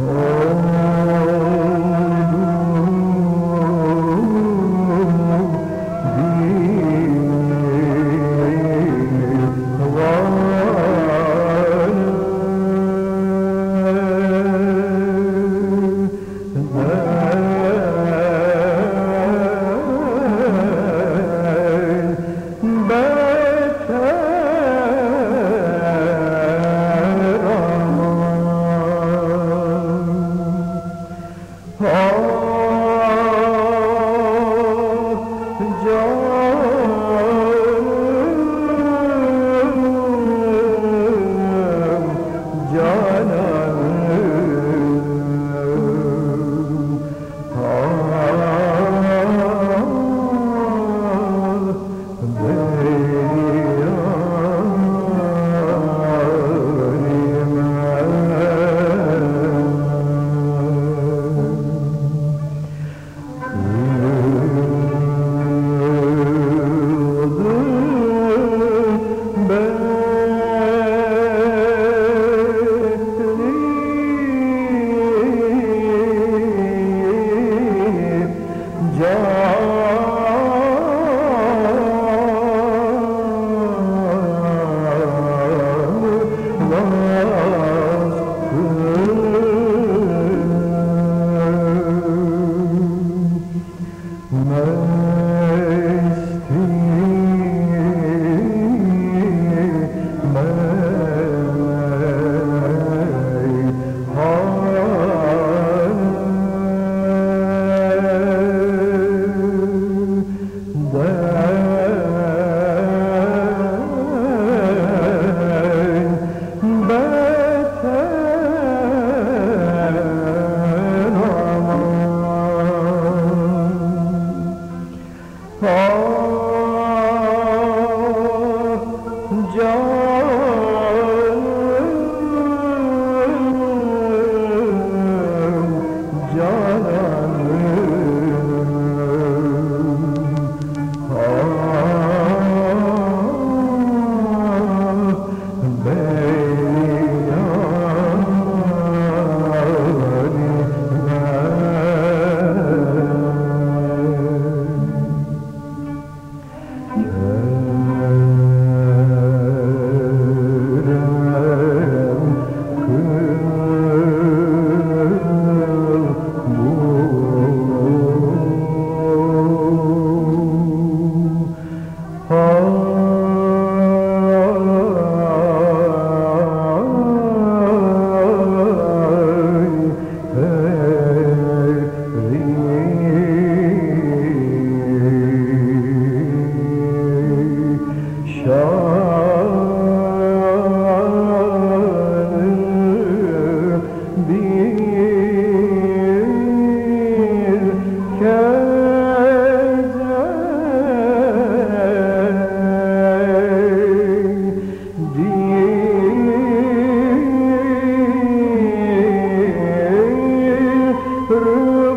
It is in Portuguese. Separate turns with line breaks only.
Oh. through